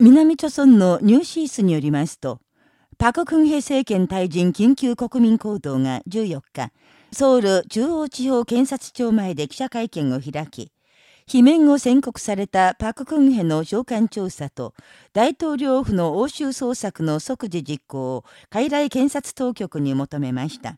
南朝村のニューシースによりますと、パククンヘ政権退陣緊急国民行動が14日、ソウル中央地方検察庁前で記者会見を開き、罷免を宣告されたパククンヘの召喚調査と、大統領府の欧州捜索の即時実行を、海来検察当局に求めました。